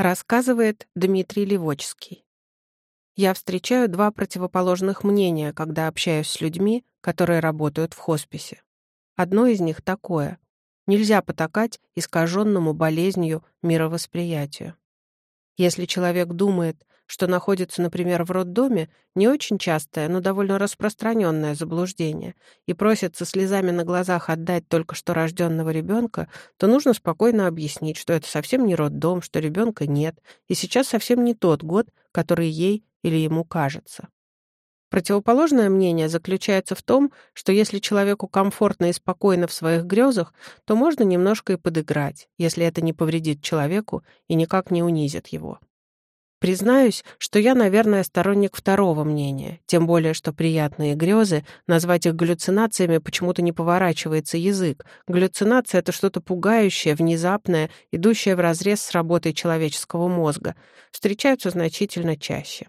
Рассказывает Дмитрий Левочский. Я встречаю два противоположных мнения, когда общаюсь с людьми, которые работают в хосписе. Одно из них такое. Нельзя потакать искаженному болезнью мировосприятию. Если человек думает, что находится, например, в роддоме, не очень частое, но довольно распространенное заблуждение, и просит со слезами на глазах отдать только что рожденного ребенка, то нужно спокойно объяснить, что это совсем не роддом, что ребенка нет, и сейчас совсем не тот год, который ей или ему кажется. Противоположное мнение заключается в том, что если человеку комфортно и спокойно в своих грезах, то можно немножко и подыграть, если это не повредит человеку и никак не унизит его. Признаюсь, что я, наверное, сторонник второго мнения, тем более, что приятные грезы, назвать их галлюцинациями почему-то не поворачивается язык. Галлюцинация — это что-то пугающее, внезапное, идущее вразрез с работой человеческого мозга. Встречаются значительно чаще.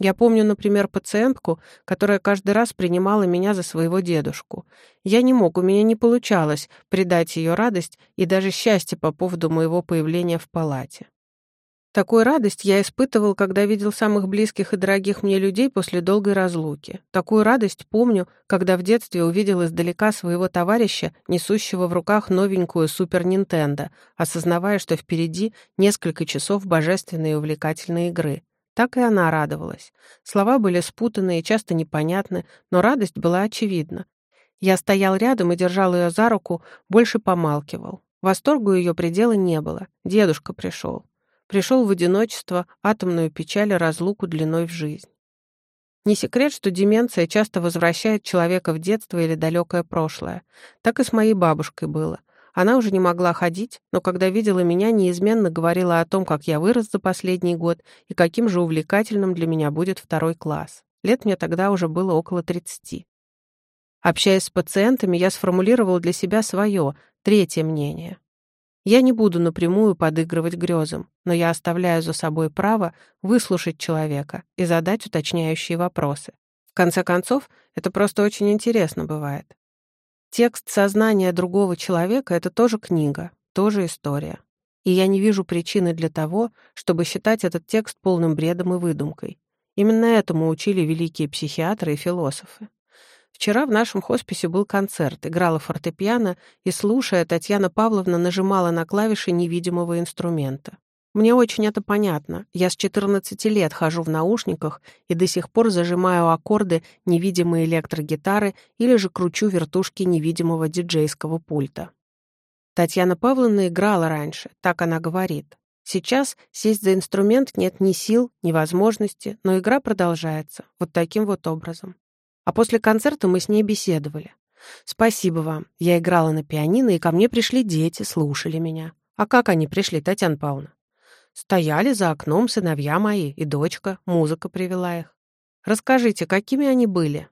Я помню, например, пациентку, которая каждый раз принимала меня за своего дедушку. Я не мог, у меня не получалось придать ее радость и даже счастье по поводу моего появления в палате. Такую радость я испытывал, когда видел самых близких и дорогих мне людей после долгой разлуки. Такую радость помню, когда в детстве увидел издалека своего товарища, несущего в руках новенькую Супер Нинтендо, осознавая, что впереди несколько часов божественной и увлекательной игры. Так и она радовалась. Слова были спутанные и часто непонятны, но радость была очевидна. Я стоял рядом и держал ее за руку, больше помалкивал. Восторгу ее предела не было. Дедушка пришел. Пришел в одиночество, атомную печаль и разлуку длиной в жизнь. Не секрет, что деменция часто возвращает человека в детство или далекое прошлое. Так и с моей бабушкой было. Она уже не могла ходить, но когда видела меня, неизменно говорила о том, как я вырос за последний год и каким же увлекательным для меня будет второй класс. Лет мне тогда уже было около 30. Общаясь с пациентами, я сформулировал для себя свое, третье мнение. Я не буду напрямую подыгрывать грезам, но я оставляю за собой право выслушать человека и задать уточняющие вопросы. В конце концов, это просто очень интересно бывает. Текст сознания другого человека — это тоже книга, тоже история. И я не вижу причины для того, чтобы считать этот текст полным бредом и выдумкой. Именно этому учили великие психиатры и философы. Вчера в нашем хосписе был концерт, играла фортепиано, и, слушая, Татьяна Павловна нажимала на клавиши невидимого инструмента. Мне очень это понятно. Я с 14 лет хожу в наушниках и до сих пор зажимаю аккорды невидимой электрогитары или же кручу вертушки невидимого диджейского пульта. Татьяна Павловна играла раньше, так она говорит. Сейчас сесть за инструмент нет ни сил, ни возможности, но игра продолжается, вот таким вот образом. А после концерта мы с ней беседовали. «Спасибо вам. Я играла на пианино, и ко мне пришли дети, слушали меня. А как они пришли, Татьяна Павловна?» «Стояли за окном сыновья мои и дочка, музыка привела их. Расскажите, какими они были?»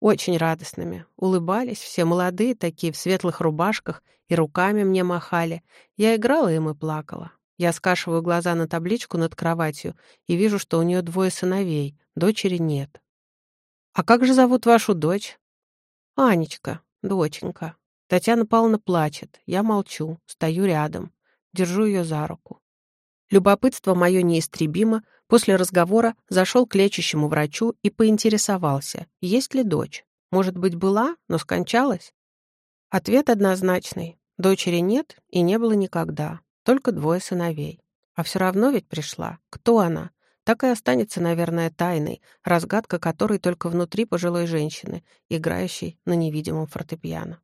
«Очень радостными. Улыбались, все молодые такие, в светлых рубашках, и руками мне махали. Я играла им и плакала. Я скашиваю глаза на табличку над кроватью и вижу, что у нее двое сыновей, дочери нет. «А как же зовут вашу дочь?» «Анечка, доченька». Татьяна Павловна плачет. Я молчу, стою рядом, держу ее за руку. Любопытство мое неистребимо. После разговора зашел к лечащему врачу и поинтересовался, есть ли дочь. Может быть, была, но скончалась? Ответ однозначный. Дочери нет и не было никогда. Только двое сыновей. А все равно ведь пришла. Кто она? Так и останется, наверное, тайной, разгадка которой только внутри пожилой женщины, играющей на невидимом фортепиано.